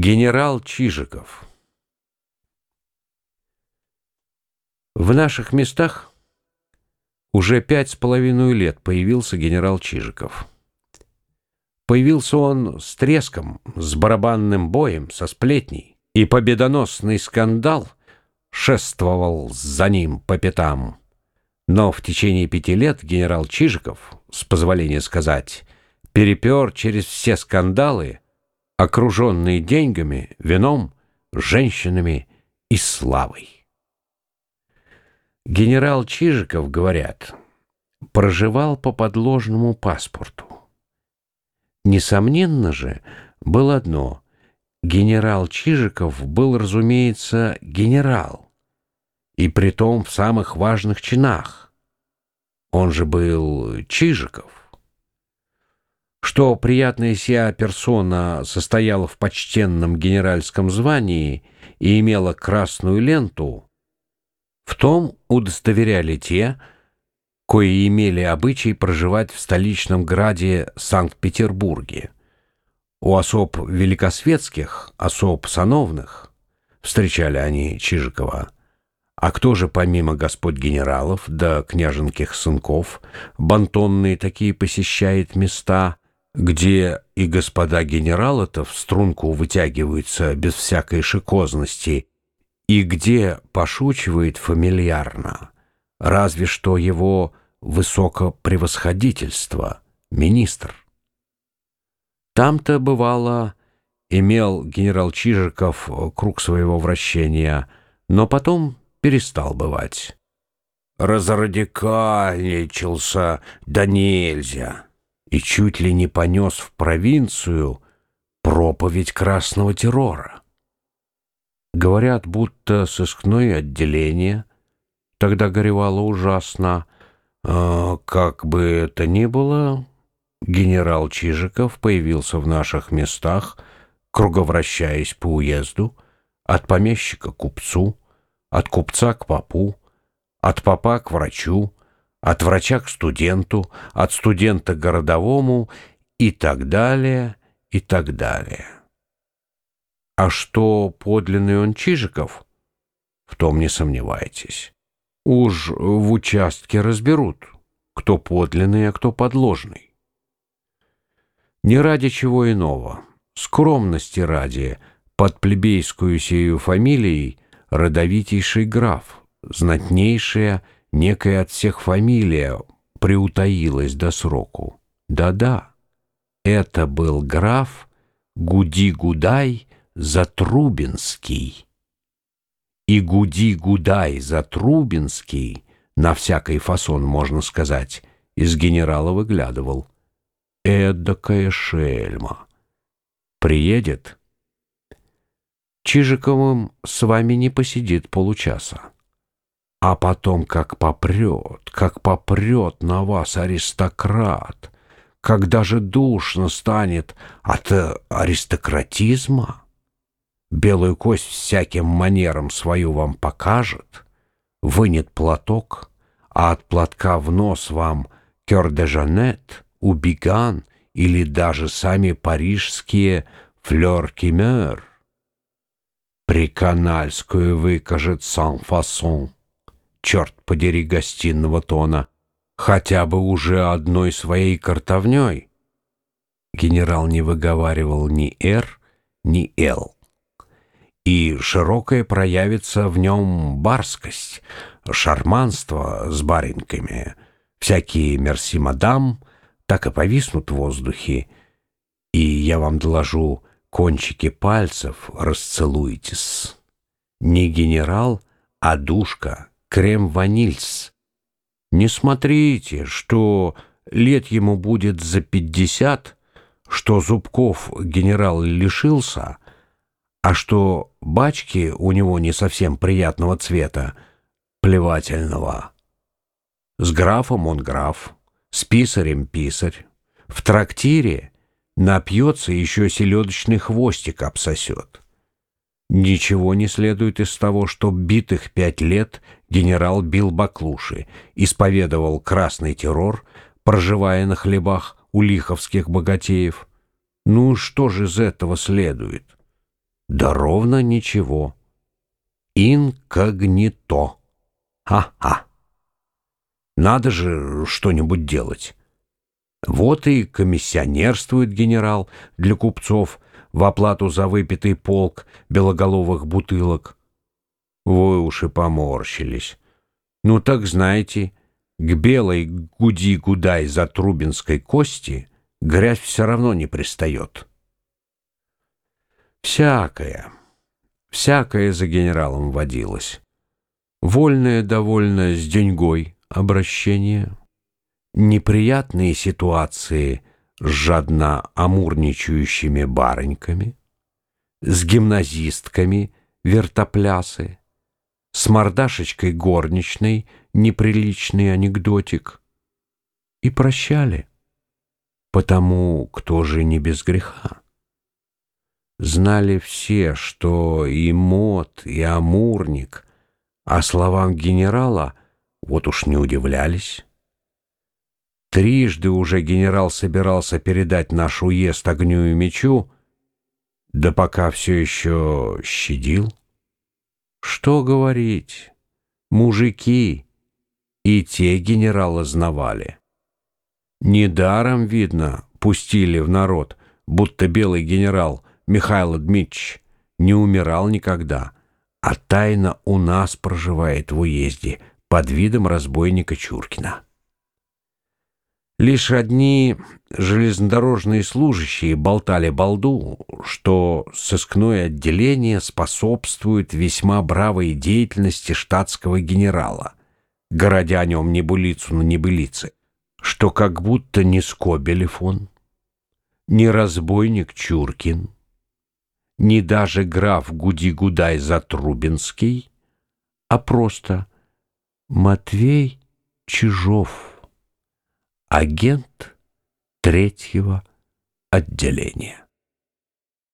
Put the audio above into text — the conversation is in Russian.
Генерал Чижиков В наших местах уже пять с половиной лет появился генерал Чижиков. Появился он с треском, с барабанным боем, со сплетней, и победоносный скандал шествовал за ним по пятам. Но в течение пяти лет генерал Чижиков, с позволения сказать, перепер через все скандалы, окруженный деньгами, вином, женщинами и славой. Генерал Чижиков, говорят, проживал по подложному паспорту. Несомненно же, было одно — генерал Чижиков был, разумеется, генерал, и притом в самых важных чинах. Он же был Чижиков что приятная сия персона состояла в почтенном генеральском звании и имела красную ленту, в том удостоверяли те, кои имели обычай проживать в столичном граде Санкт-Петербурге. У особ великосветских, особ сановных, встречали они Чижикова. А кто же помимо господ генералов да княженьких сынков, бантонные такие посещает места — где и господа генералы-то в струнку вытягиваются без всякой шикозности, и где пошучивает фамильярно, разве что его высокопревосходительство, министр. Там-то, бывало, имел генерал Чижиков круг своего вращения, но потом перестал бывать. Разрадикальничался, да нельзя и чуть ли не понес в провинцию проповедь красного террора. Говорят, будто сыскное отделение тогда горевало ужасно. А, как бы это ни было, генерал Чижиков появился в наших местах, круговращаясь по уезду, от помещика к купцу, от купца к попу, от попа к врачу, от врача к студенту, от студента к городовому и так далее, и так далее. А что подлинный он Чижиков, в том не сомневайтесь. Уж в участке разберут, кто подлинный, а кто подложный. Не ради чего иного, скромности ради, под плебейскую сею фамилией родовитейший граф, знатнейшая некая от всех фамилия приутаилась до сроку. Да-да, это был граф Гуди-Гудай Затрубинский. И Гуди-Гудай Затрубинский, на всякий фасон, можно сказать, из генерала выглядывал. Эдакая шельма. Приедет? Чижиковым с вами не посидит получаса. А потом как попрет, как попрет на вас аристократ, как даже душно станет от э, аристократизма. Белую кость всяким манером свою вам покажет, вынет платок, а от платка в нос вам кёр-де-жанет, убиган или даже сами парижские флёр-кимер. Приканальскую выкажет сан-фасон черт подери гостиного тона, хотя бы уже одной своей картовней. Генерал не выговаривал ни «Р», ни «Л». И широкая проявится в нем барскость, шарманство с баринками, всякие «мерси-мадам» так и повиснут в воздухе, и я вам доложу, кончики пальцев расцелуйтесь. Не генерал, а душка — крем-ванильс. Не смотрите, что лет ему будет за пятьдесят, что зубков генерал лишился, а что бачки у него не совсем приятного цвета, плевательного. С графом он граф, с писарем писарь. В трактире напьется еще селедочный хвостик обсосет. Ничего не следует из того, что битых пять лет генерал бил баклуши, исповедовал красный террор, проживая на хлебах у лиховских богатеев. Ну, что же из этого следует? Да ровно ничего. Инкогнито. Ха-ха. Надо же что-нибудь делать. Вот и комиссионерствует генерал для купцов в оплату за выпитый полк белоголовых бутылок. Вы уж и поморщились. Ну так знаете, к белой гуди-гудай за трубинской кости грязь все равно не пристает. Всякое, всякое за генералом водилось. Вольное довольно с деньгой обращение, неприятные ситуации с жадно амурничающими барыньками, с гимназистками вертоплясы, с мордашечкой горничной неприличный анекдотик. И прощали, потому кто же не без греха. Знали все, что и мод, и амурник, а словам генерала вот уж не удивлялись. Трижды уже генерал собирался передать наш уезд огню и мечу, да пока все еще щадил. Что говорить, мужики и те генерала знавали. Недаром, видно, пустили в народ, будто белый генерал Михаил Дмитрич не умирал никогда, а тайно у нас проживает в уезде под видом разбойника Чуркина. Лишь одни железнодорожные служащие болтали балду, что сыскное отделение способствует весьма бравой деятельности штатского генерала, городя о нем небылицу на небылице, что как будто не Скобелев он, не разбойник Чуркин, не даже граф Гуди-Гудай Затрубинский, а просто Матвей Чижов агент третьего отделения.